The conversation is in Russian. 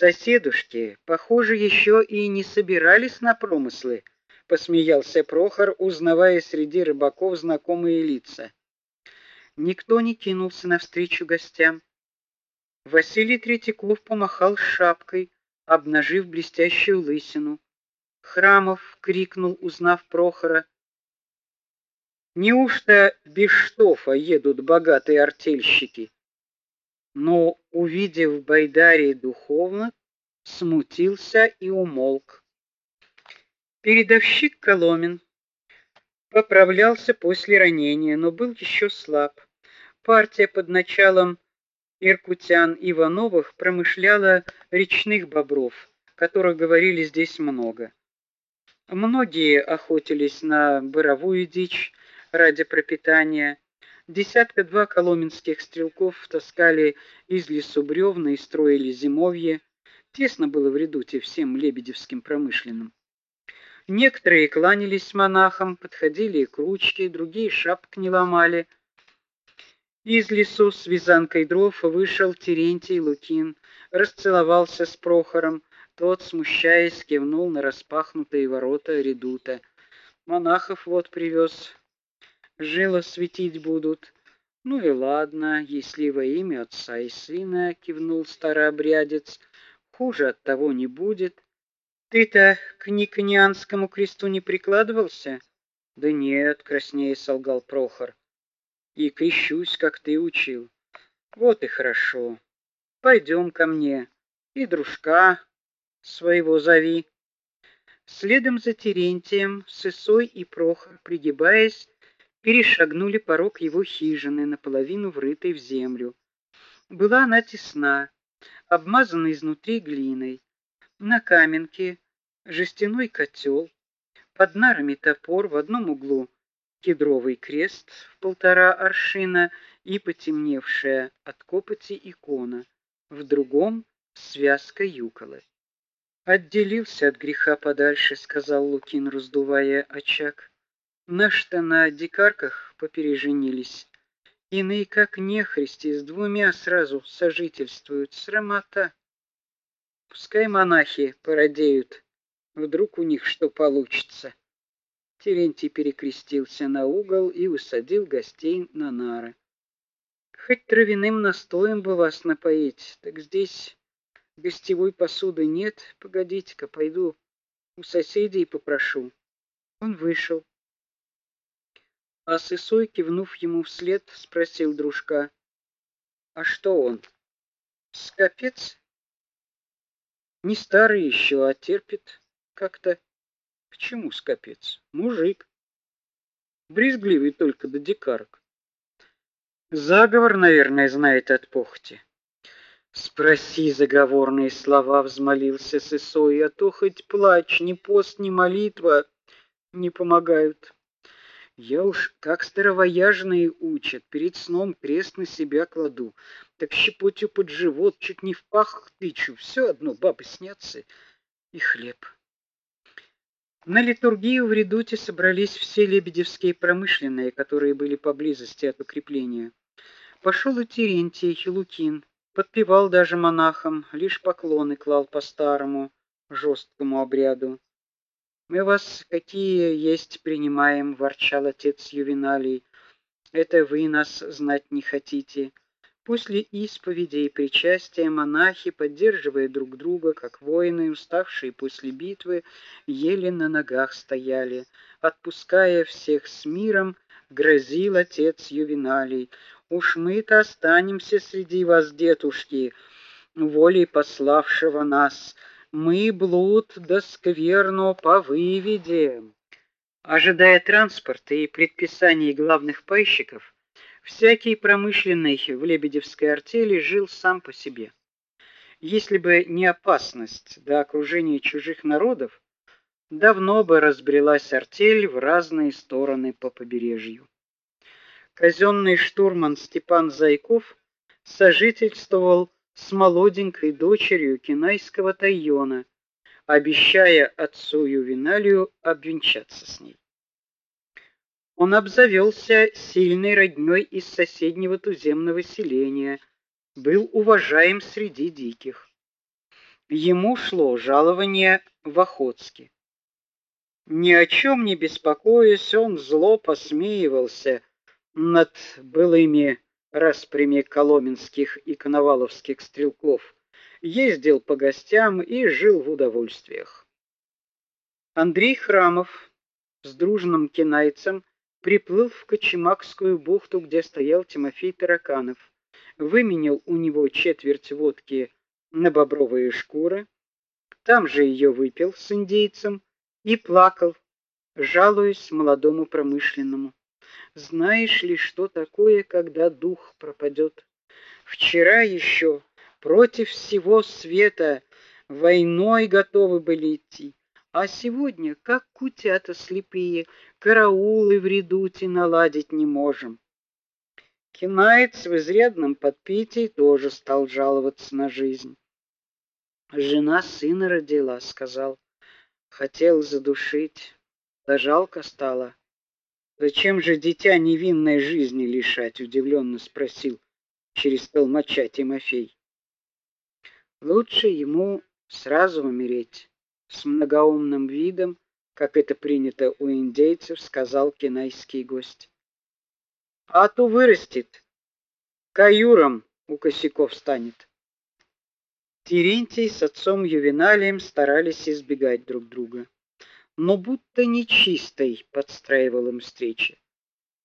Соседушки, похоже, еще и не собирались на промыслы, посмеялся Прохор, узнавая среди рыбаков знакомые лица. Никто не кинулся навстречу гостям. Василий Третьяков помахал шапкой, обнажив блестящую лысину. Храмов крикнул, узнав Прохора: Неужто без штофа едут богатые артельщики? Но, увидев Байдарии духовно, смутился и умолк. Передовщик Коломин поправлялся после ранения, но был еще слаб. Партия под началом иркутян Ивановых промышляла речных бобров, которых говорили здесь много. Многие охотились на боровую дичь ради пропитания. Десятка-два коломенских стрелков таскали из лесу бревна и строили зимовье. Тесно было в редуте всем лебедевским промышленным. Некоторые кланялись монахам, подходили к ручке, другие шапок не ломали. Из лесу с вязанкой дров вышел Терентий Лукин, расцеловался с Прохором, тот, смущаясь, кивнул на распахнутые ворота редута. Монахов вот привез. Жило светить будут. Ну и ладно, если во имя Отца и Сына, кивнул старообрядец. Хуже от того не будет. Ты-то к Никонианскому кресту не прикладывался? Да нет, краснее солгал Прохор. И крещусь, как ты учил. Вот и хорошо. Пойдем ко мне. И дружка своего зови. Следом за Терентием Сысой и Прохор, пригибаясь, перешагнули порог его хижины, наполовину врытой в землю. Была она тесна, обмазана изнутри глиной. На каменке жестяной котел, под нарами топор, в одном углу кедровый крест в полтора аршина и потемневшая от копоти икона, в другом связка юколы. Отделился от греха подальше, сказал Лукин, раздувая очаг. Наши-то на дикарках попереженились. Иные, как нехристи, с двумя сразу сожительствуют. Срамота. Пускай монахи породеют. Вдруг у них что получится. Терентий перекрестился на угол и усадил гостей на нары. Хоть травяным настоем бы вас напоить, так здесь Гостевой посуды нет. Погодите-ка, пойду у соседей попрошу. Он вышел. А Сысой, кивнув ему вслед, спросил дружка: "А что он? Скопец? Не старый еще, а терпит как-то. Почему скопец? Мужик. Брезгливый только до дикарок. Заговор, наверное, знает от похоти. Спроси заговорные слова, взмолился Сысой, а то хоть плач, ни пост, ни молитва не помогают. Я уж как старовояжные учат, перед сном крест на себя кладу, так щепотью под живот, чуть не в пах тычу, все одно бабы снятся и хлеб. На литургию в редуте собрались все лебедевские промышленные, которые были поблизости от укрепления. Пошел и Терентий Хилукин, подпевал даже монахам, лишь поклоны клал по старому жесткому обряду. Мы вас какие есть принимаем, ворчал отец Ювеналий. Это вы нас знать не хотите. После исповеди и причастия монахи, поддерживая друг друга, как воины, уставшие после битвы, еле на ногах стояли. Отпуская всех с миром, грозил отец Ювеналий: Уж мы-то останемся среди вас, детушки, волей пославшего нас. Мы блуд да скверно повыведем. Ожидая транспорта и предписаний главных пайщиков, всякий промышленный в Лебедевской артели жил сам по себе. Если бы не опасность до окружения чужих народов, давно бы разбрелась артель в разные стороны по побережью казенный штурман Степан Зайков сожительствовал с молоденькой дочерью кинайского тайона, обещая отцу Ювеналию обвенчаться с ней. Он обзавелся сильной роднёй из соседнего туземного селения, был уважаем среди диких. Ему шло жалование в Охотске. Ни о чем не беспокоясь, он зло посмеивался над былыми распрями коломенских и коноваловских стрелков, ездил по гостям и жил в удовольствиях. Андрей Храмов с дружным кинайцем приплыл в Кочемакскую бухту, где стоял Тимофей Тараканов, выменял у него четверть водки на бобровые шкуры, там же ее выпил с индейцем и плакал, жалуясь молодому промышленному. Знаешь ли, что такое, когда дух пропадет? Вчера еще против всего света войной готовы были идти, а сегодня, как кутята слепые, караулы в редуте наладить не можем. Кинаец в изрядном подпитии тоже стал жаловаться на жизнь. Жена сына родила, сказал. Хотел задушить, да жалко стало. Зачем же дитя невинной жизни лишать, удивленно спросил через толмача Тимофей. Лучше ему сразу умереть, с многоумным видом, как это принято у индейцев, сказал кинайский гость. А то вырастет, каюром у косяков станет. Терентий с отцом Ювеналием старались избегать друг друга, но будто нечистой подстраивал им встречи.